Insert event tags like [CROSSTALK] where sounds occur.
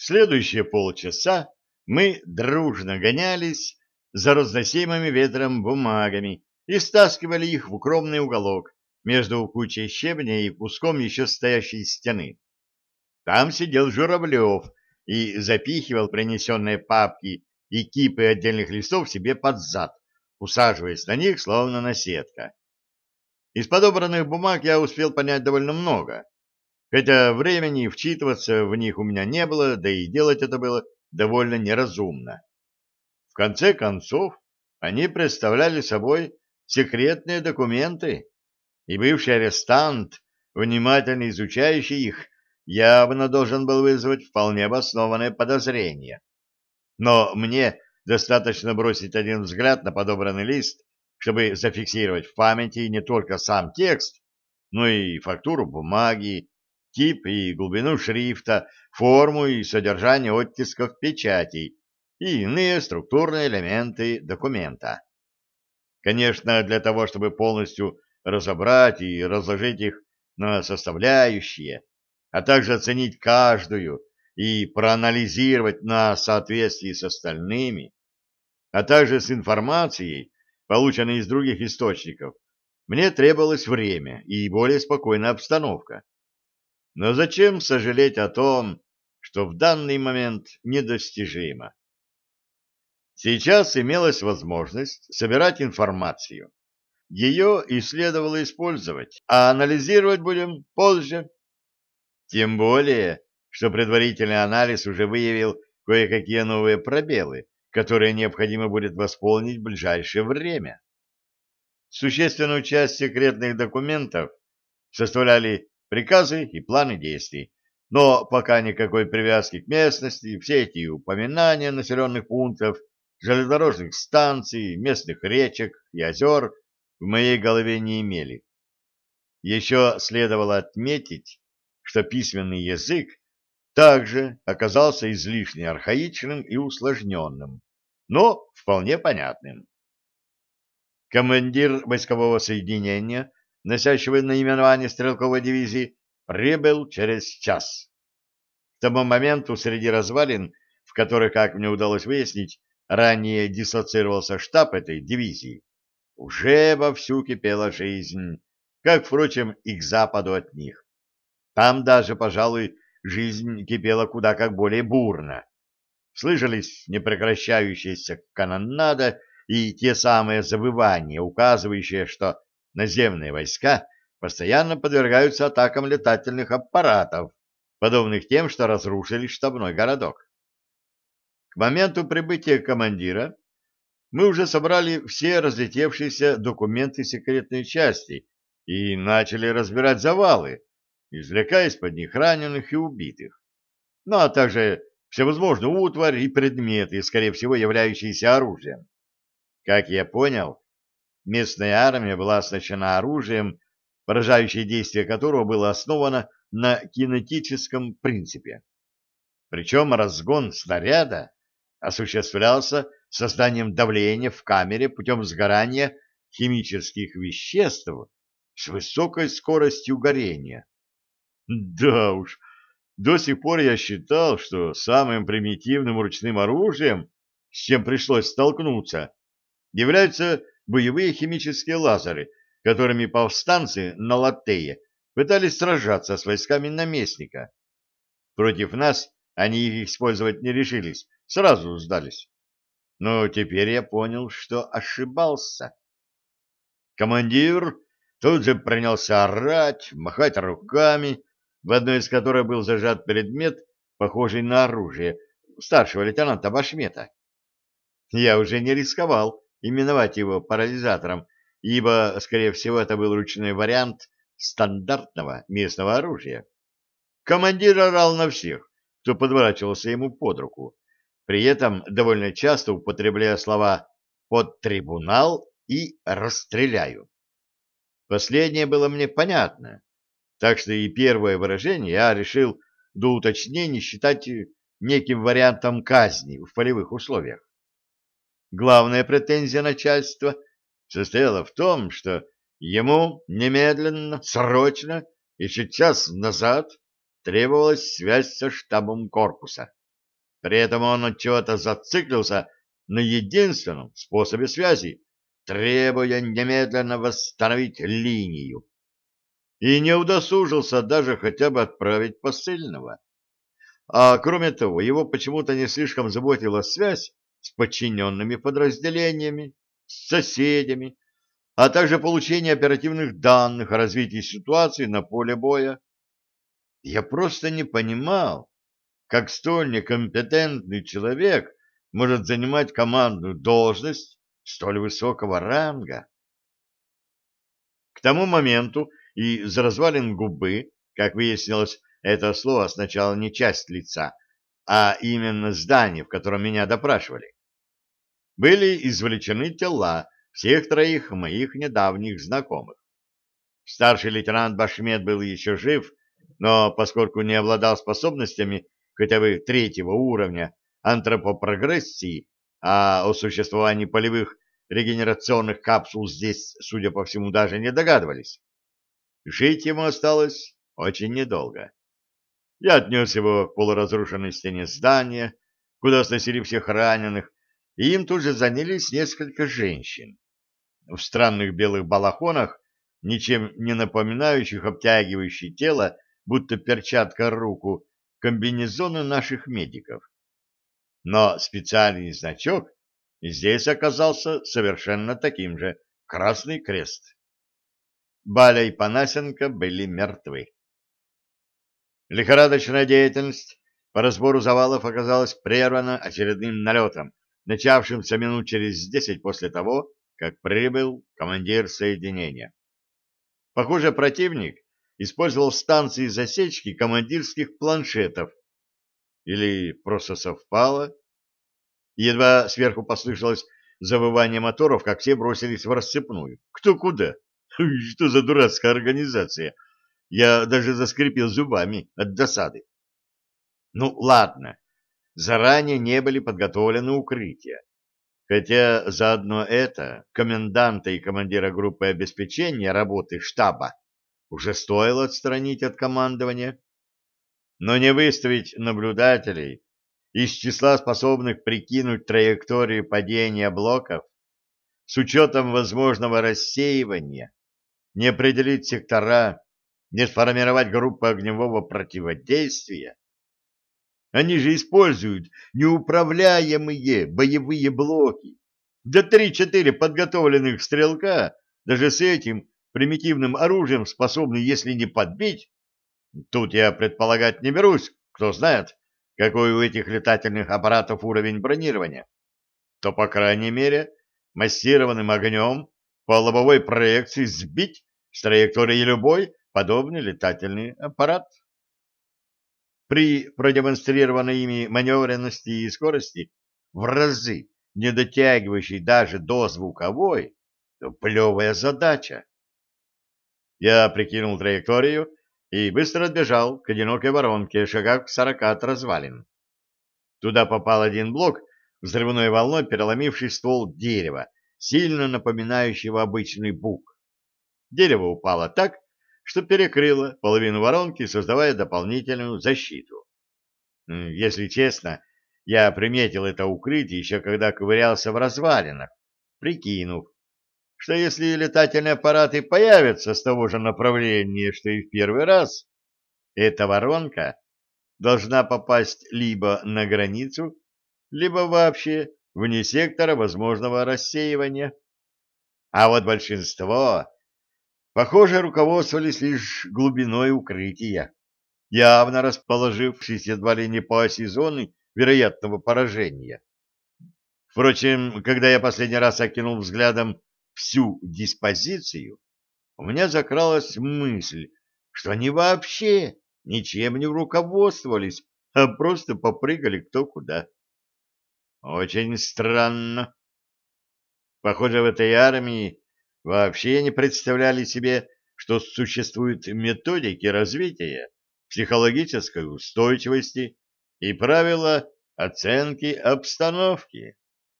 Следующие полчаса мы дружно гонялись за разносимыми ветром бумагами и стаскивали их в укромный уголок между кучей щебня и куском еще стоящей стены. Там сидел Журавлев и запихивал принесенные папки и кипы отдельных листов себе под зад, усаживаясь на них, словно на сетка. Из подобранных бумаг я успел понять довольно много, хотя времени вчитываться в них у меня не было, да и делать это было довольно неразумно. В конце концов, они представляли собой секретные документы, и бывший арестант, внимательно изучающий их, явно должен был вызвать вполне обоснованное подозрение. Но мне достаточно бросить один взгляд на подобранный лист, чтобы зафиксировать в памяти не только сам текст, но и фактуру бумаги, тип и глубину шрифта, форму и содержание оттисков печатей и иные структурные элементы документа. Конечно, для того, чтобы полностью разобрать и разложить их на составляющие, а также оценить каждую и проанализировать на соответствии с остальными, а также с информацией, полученной из других источников, мне требовалось время и более спокойная обстановка. Но зачем сожалеть о том, что в данный момент недостижимо? Сейчас имелась возможность собирать информацию. Ее и следовало использовать, а анализировать будем позже. Тем более, что предварительный анализ уже выявил кое-какие новые пробелы, которые необходимо будет восполнить в ближайшее время. Существенную часть секретных документов составляли приказы и планы действий, но пока никакой привязки к местности, все эти упоминания населенных пунктов, железнодорожных станций, местных речек и озер в моей голове не имели. Еще следовало отметить, что письменный язык также оказался излишне архаичным и усложненным, но вполне понятным. Командир войскового соединения, носящего наименование стрелковой дивизии, прибыл через час. К тому моменту среди развалин, в которых, как мне удалось выяснить, ранее диссоциировался штаб этой дивизии, уже вовсю кипела жизнь, как, впрочем, и к западу от них. Там даже, пожалуй, жизнь кипела куда как более бурно. Слышались непрекращающиеся канонада и те самые завывания, указывающие, что наземные войска постоянно подвергаются атакам летательных аппаратов, подобных тем, что разрушили штабной городок. К моменту прибытия командира мы уже собрали все разлетевшиеся документы секретной части и начали разбирать завалы, извлекая из-под них раненых и убитых, ну а также всевозможную утварь и предметы, скорее всего, являющиеся оружием. Как я понял, местная армия была оснащена оружием, поражающее действие которого было основано на кинетическом принципе. Причем разгон снаряда осуществлялся созданием давления в камере путем сгорания химических веществ с высокой скоростью горения. Да уж, до сих пор я считал, что самым примитивным ручным оружием, с чем пришлось столкнуться, являются боевые химические лазеры, которыми повстанцы на Латее пытались сражаться с войсками наместника. Против нас они их использовать не решились, сразу сдались. Но теперь я понял, что ошибался. Командир тут же принялся орать, махать руками, в одной из которых был зажат предмет, похожий на оружие старшего лейтенанта Башмета. Я уже не рисковал именовать его парализатором, ибо, скорее всего, это был ручной вариант стандартного местного оружия. Командир орал на всех, кто подворачивался ему под руку, при этом довольно часто употребляя слова «под трибунал» и «расстреляю». Последнее было мне понятно, так что и первое выражение я решил до уточнений считать неким вариантом казни в полевых условиях. Главная претензия начальства состояла в том, что ему немедленно, срочно, еще час назад требовалась связь со штабом корпуса, При этом он от чего-то зациклился на единственном способе связи, требуя немедленно восстановить линию. И не удосужился даже хотя бы отправить посыльного. А кроме того, его почему-то не слишком заботила связь с подчиненными подразделениями, с соседями, а также получение оперативных данных о развитии ситуации на поле боя. Я просто не понимал, как столь некомпетентный человек может занимать командную должность столь высокого ранга. К тому моменту из развалин губы, как выяснилось, это слово сначала не часть лица, а именно здание, в котором меня допрашивали. Были извлечены тела всех троих моих недавних знакомых. Старший лейтенант Башмет был еще жив, но поскольку не обладал способностями хотя бы третьего уровня антропопрогрессии, а о существовании полевых регенерационных капсул здесь, судя по всему, даже не догадывались, жить ему осталось очень недолго. Я отнес его к полуразрушенной стене здания, куда сносили всех раненых, и им тут же занялись несколько женщин. В странных белых балахонах, ничем не напоминающих обтягивающее тело, будто перчатка руку, комбинезоны наших медиков. Но специальный значок здесь оказался совершенно таким же — Красный Крест. Баля и Панасенко были мертвы. Лихорадочная деятельность по разбору завалов оказалась прервана очередным налетом, начавшимся минут через десять после того, как прибыл командир соединения. Похоже, противник использовал станции засечки командирских планшетов. Или просто совпало. Едва сверху послышалось завывание моторов, как все бросились в расцепную. Кто куда? [LAUGHS] Что за дурацкая организация? Я даже заскрипел зубами от досады. Ну, ладно, заранее не были подготовлены укрытия. Хотя заодно это коменданта и командира группы обеспечения работы штаба уже стоило отстранить от командования. Но не выставить наблюдателей из числа способных прикинуть траекторию падения блоков с учетом возможного рассеивания, не определить сектора, не сформировать группу огневого противодействия. Они же используют неуправляемые боевые блоки. До три-четыре подготовленных стрелка даже с этим примитивным оружием способны, если не подбить, тут я предполагать не берусь, кто знает, какой у этих летательных аппаратов уровень бронирования, то, по крайней мере, массированным огнем по лобовой проекции сбить с траектории любой подобный летательный аппарат. При продемонстрированной ими маневренности и скорости в разы не дотягивающей даже до звуковой, плевая задача. Я прикинул траекторию и быстро отбежал к одинокой воронке, шагах к сорока от развалин. Туда попал один блок, взрывной волной переломивший ствол дерева, сильно напоминающего обычный бук. Дерево упало так, что перекрыло половину воронки, создавая дополнительную защиту. Если честно, я приметил это укрытие еще когда ковырялся в развалинах, прикинув, что если летательные аппараты появятся с того же направления, что и в первый раз, эта воронка должна попасть либо на границу, либо вообще вне сектора возможного рассеивания. А вот большинство, похоже, руководствовались лишь глубиной укрытия, явно расположившись едва ли не по оси зоны вероятного поражения. Впрочем, когда я последний раз окинул взглядом всю диспозицию, у меня закралась мысль, что они вообще ничем не руководствовались, а просто попрыгали кто куда. Очень странно. Похоже, в этой армии вообще не представляли себе, что существуют методики развития психологической устойчивости и правила оценки обстановки.